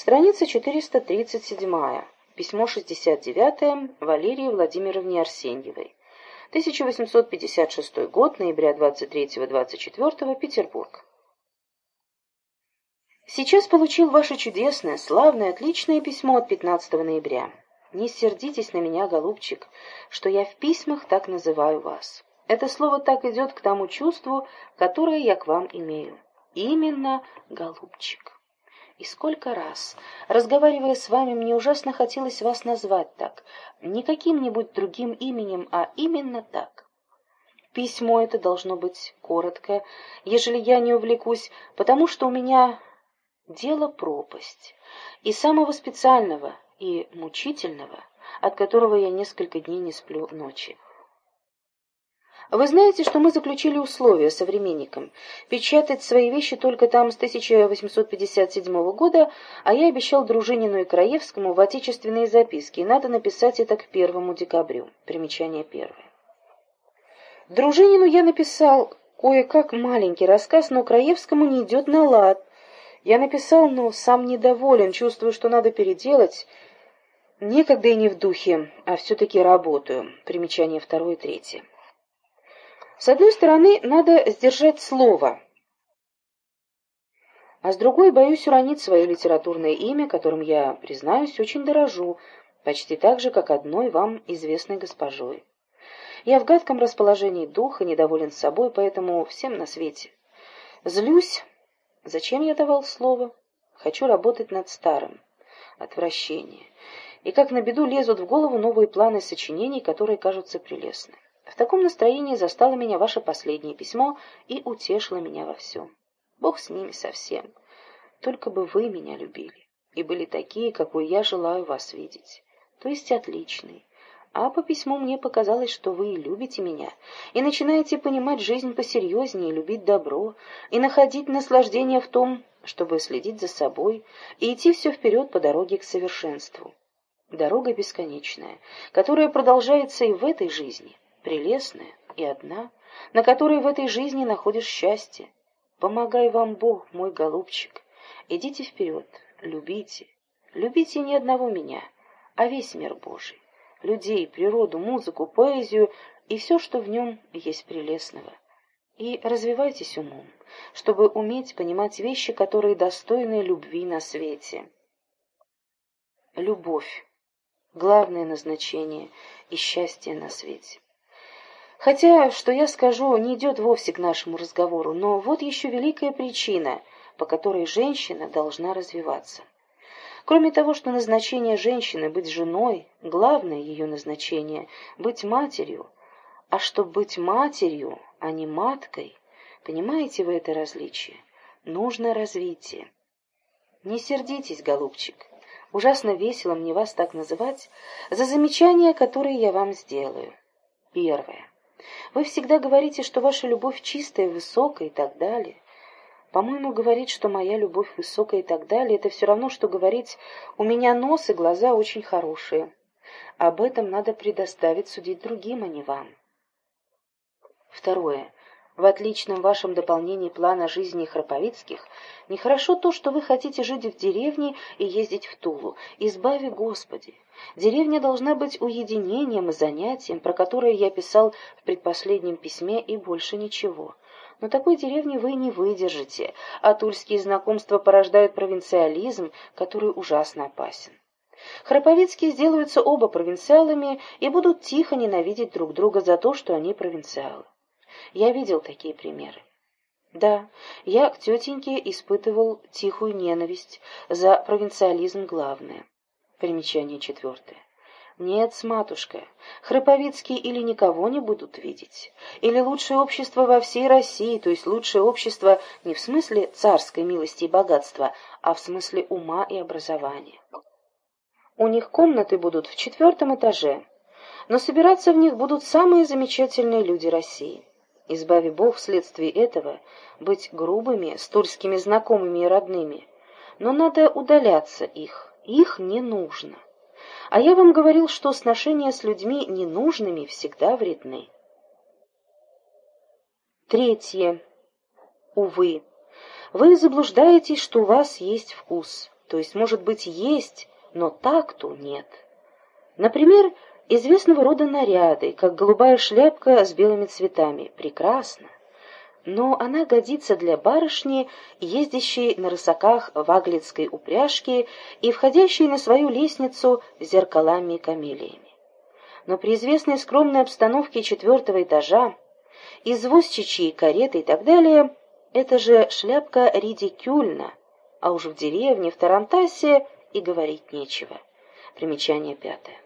Страница 437. Письмо 69 Валерии Владимировне Арсеньевой. 1856 год, ноября 23-24, Петербург. Сейчас получил ваше чудесное, славное, отличное письмо от 15 ноября. Не сердитесь на меня, голубчик, что я в письмах так называю вас. Это слово так идет к тому чувству, которое я к вам имею. Именно голубчик. И сколько раз, разговаривая с вами, мне ужасно хотелось вас назвать так, не каким-нибудь другим именем, а именно так. Письмо это должно быть коротко, ежели я не увлекусь, потому что у меня дело пропасть, и самого специального, и мучительного, от которого я несколько дней не сплю ночи. Вы знаете, что мы заключили условия современникам печатать свои вещи только там с 1857 года, а я обещал Дружинину и Краевскому в отечественные записки, и надо написать это к первому декабрю. Примечание первое. Дружинину я написал кое-как маленький рассказ, но Краевскому не идет на лад. Я написал, но сам недоволен, чувствую, что надо переделать. Некогда и не в духе, а все-таки работаю. Примечание второе и третье. С одной стороны, надо сдержать слово, а с другой боюсь уронить свое литературное имя, которым я, признаюсь, очень дорожу, почти так же, как одной вам известной госпожой. Я в гадком расположении духа, недоволен собой, поэтому всем на свете. Злюсь. Зачем я давал слово? Хочу работать над старым. Отвращение. И как на беду лезут в голову новые планы сочинений, которые кажутся прелестны. В таком настроении застало меня ваше последнее письмо и утешило меня во всем. Бог с ними совсем. Только бы вы меня любили и были такие, какой я желаю вас видеть, то есть отличные. А по письму мне показалось, что вы любите меня, и начинаете понимать жизнь посерьезнее, любить добро, и находить наслаждение в том, чтобы следить за собой и идти все вперед по дороге к совершенству. Дорога бесконечная, которая продолжается и в этой жизни — прелестная и одна, на которой в этой жизни находишь счастье. Помогай вам Бог, мой голубчик. Идите вперед, любите. Любите не одного меня, а весь мир Божий. Людей, природу, музыку, поэзию и все, что в нем есть прелестного. И развивайтесь умом, чтобы уметь понимать вещи, которые достойны любви на свете. Любовь — главное назначение и счастье на свете. Хотя, что я скажу, не идет вовсе к нашему разговору, но вот еще великая причина, по которой женщина должна развиваться. Кроме того, что назначение женщины — быть женой, главное ее назначение — быть матерью, а чтобы быть матерью, а не маткой, понимаете вы это различие? Нужно развитие. Не сердитесь, голубчик, ужасно весело мне вас так называть, за замечания, которые я вам сделаю. Первое. Вы всегда говорите, что ваша любовь чистая, высокая и так далее. По-моему, говорить, что моя любовь высокая и так далее, это все равно, что говорить «у меня нос и глаза очень хорошие». Об этом надо предоставить судить другим, а не вам. Второе. В отличном вашем дополнении плана жизни Храповицких нехорошо то, что вы хотите жить в деревне и ездить в Тулу. Избави Господи! Деревня должна быть уединением и занятием, про которое я писал в предпоследнем письме, и больше ничего. Но такой деревни вы не выдержите, а тульские знакомства порождают провинциализм, который ужасно опасен. Храповицкие сделаются оба провинциалами и будут тихо ненавидеть друг друга за то, что они провинциалы. Я видел такие примеры. Да, я к тетеньке испытывал тихую ненависть за провинциализм главное. Примечание четвертое. Нет, матушка, Храповицкие или никого не будут видеть, или лучшее общество во всей России, то есть лучшее общество не в смысле царской милости и богатства, а в смысле ума и образования. У них комнаты будут в четвертом этаже, но собираться в них будут самые замечательные люди России. Избави Бог вследствие этого быть грубыми, с тульскими знакомыми и родными. Но надо удаляться их, их не нужно. А я вам говорил, что сношения с людьми ненужными всегда вредны. Третье. Увы, вы заблуждаетесь, что у вас есть вкус. то есть, может быть, есть, но такту нет. Например, известного рода наряды, как голубая шляпка с белыми цветами. Прекрасно. Но она годится для барышни, ездящей на рысаках в аглицкой упряжке и входящей на свою лестницу зеркалами и камелиями. Но при известной скромной обстановке четвертого этажа, извозчичьей кареты и так далее, это же шляпка ridicule, а уж в деревне, в Тарантасе и говорить нечего. Примечание пятое.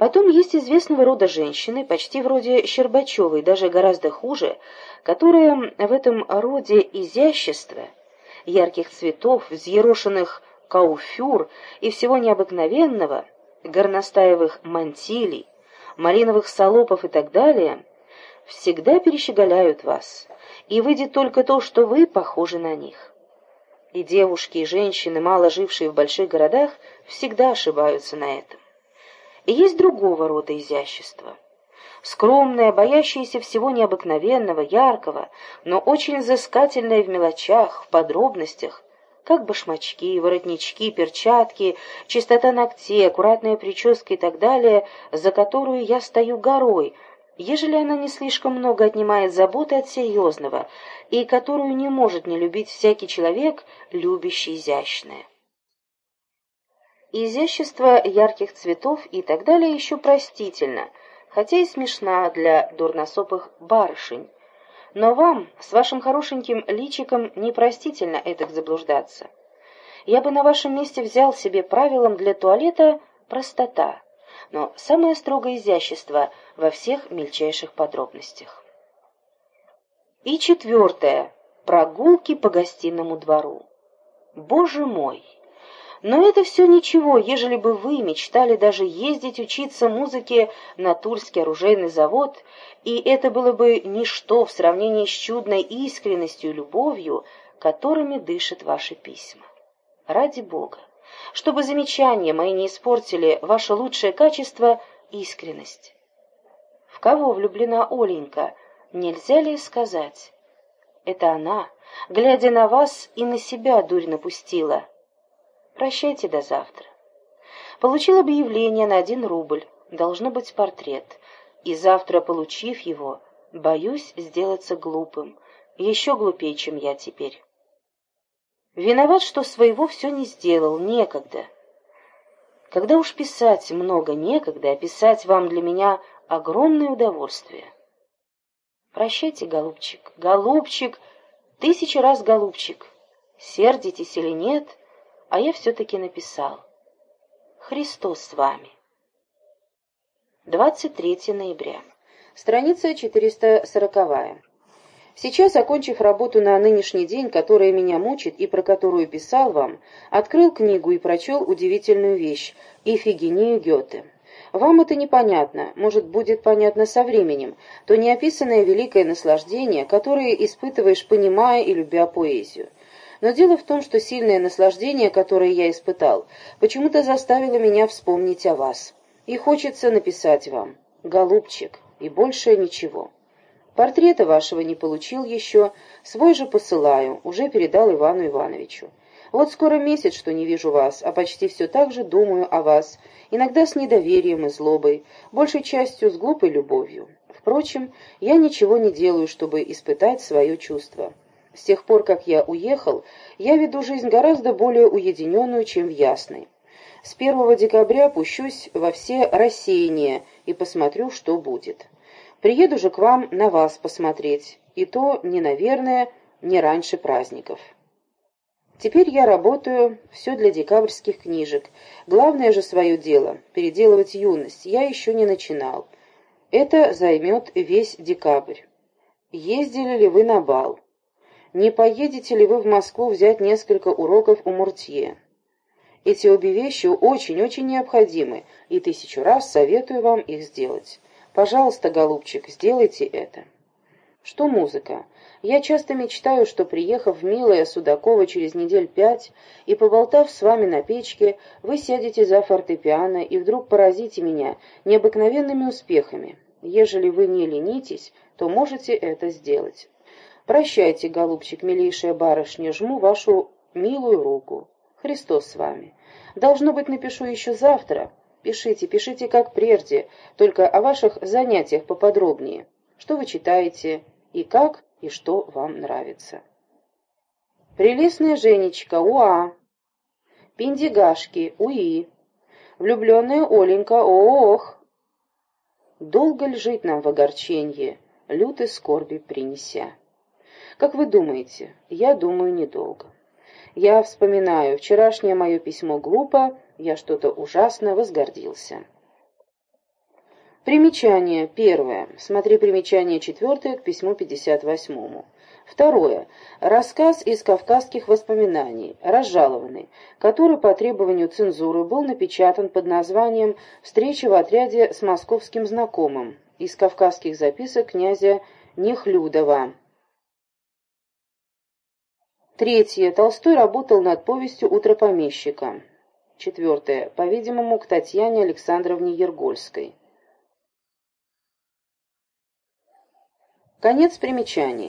Потом есть известного рода женщины, почти вроде Щербачевой, даже гораздо хуже, которые в этом роде изящества, ярких цветов, взъерошенных кауфюр и всего необыкновенного, горностаевых мантилей, малиновых салопов и так далее, всегда перещеголяют вас, и выйдет только то, что вы похожи на них. И девушки, и женщины, мало жившие в больших городах, всегда ошибаются на этом. И есть другого рода изящество. Скромное, боящееся всего необыкновенного, яркого, но очень взыскательное в мелочах, в подробностях, как башмачки, воротнички, перчатки, чистота ногтей, аккуратная прическа и так далее, за которую я стою горой, ежели она не слишком много отнимает заботы от серьезного, и которую не может не любить всякий человек, любящий изящное. Изящество ярких цветов и так далее еще простительно, хотя и смешна для дурносопых барышень. Но вам, с вашим хорошеньким личиком, непростительно этак заблуждаться. Я бы на вашем месте взял себе правилом для туалета простота, но самое строгое изящество во всех мельчайших подробностях. И четвертое. Прогулки по гостиному двору. Боже мой! Но это все ничего, ежели бы вы мечтали даже ездить учиться музыке на Тульский оружейный завод, и это было бы ничто в сравнении с чудной искренностью и любовью, которыми дышат ваши письма. Ради Бога, чтобы замечания мои не испортили ваше лучшее качество — искренность. В кого влюблена Оленька, нельзя ли сказать? Это она, глядя на вас, и на себя дурь напустила — Прощайте до завтра. Получил объявление на один рубль. Должно быть портрет. И завтра, получив его, боюсь сделаться глупым. Еще глупее, чем я теперь. Виноват, что своего все не сделал, некогда. Когда уж писать много некогда, а писать вам для меня огромное удовольствие. Прощайте, голубчик, голубчик, тысячи раз голубчик. Сердитесь или нет — а я все-таки написал. Христос с вами. 23 ноября. Страница 440. Сейчас, окончив работу на нынешний день, которая меня мучит и про которую писал вам, открыл книгу и прочел удивительную вещь — Ифигению Гёте. Вам это непонятно, может, будет понятно со временем, то неописанное великое наслаждение, которое испытываешь, понимая и любя поэзию. Но дело в том, что сильное наслаждение, которое я испытал, почему-то заставило меня вспомнить о вас. И хочется написать вам, голубчик, и больше ничего. Портрета вашего не получил еще, свой же посылаю, уже передал Ивану Ивановичу. Вот скоро месяц, что не вижу вас, а почти все так же думаю о вас, иногда с недоверием и злобой, большей частью с глупой любовью. Впрочем, я ничего не делаю, чтобы испытать свое чувство. С тех пор, как я уехал, я веду жизнь гораздо более уединенную, чем в Ясной. С 1 декабря пущусь во все рассеяния и посмотрю, что будет. Приеду же к вам на вас посмотреть, и то не, наверное, не раньше праздников. Теперь я работаю все для декабрьских книжек. Главное же свое дело — переделывать юность. Я еще не начинал. Это займет весь декабрь. Ездили ли вы на бал? Не поедете ли вы в Москву взять несколько уроков у Муртье. Эти обе вещи очень-очень необходимы, и тысячу раз советую вам их сделать. Пожалуйста, голубчик, сделайте это. Что музыка? Я часто мечтаю, что, приехав в милое Судаково через недель пять и поболтав с вами на печке, вы сядете за фортепиано и вдруг поразите меня необыкновенными успехами. Ежели вы не ленитесь, то можете это сделать. Прощайте, голубчик, милейшая барышня, жму вашу милую руку. Христос с вами. Должно быть, напишу еще завтра. Пишите, пишите как прежде, только о ваших занятиях поподробнее. Что вы читаете, и как, и что вам нравится. Прелестная Женечка, уа. Пиндигашки, уи. Влюбленная Оленька, ох. Долго ль жить нам в огорченье, лютой скорби принеся? Как вы думаете? Я думаю, недолго. Я вспоминаю, вчерашнее мое письмо глупо, я что-то ужасно возгордился. Примечание. Первое. Смотри примечание четвертое к письму 58. Второе. Рассказ из кавказских воспоминаний, разжалованный, который по требованию цензуры был напечатан под названием «Встреча в отряде с московским знакомым» из кавказских записок князя Нехлюдова. Третье. Толстой работал над повестью «Утро помещика». Четвертое. По-видимому, к Татьяне Александровне Ергольской. Конец примечаний.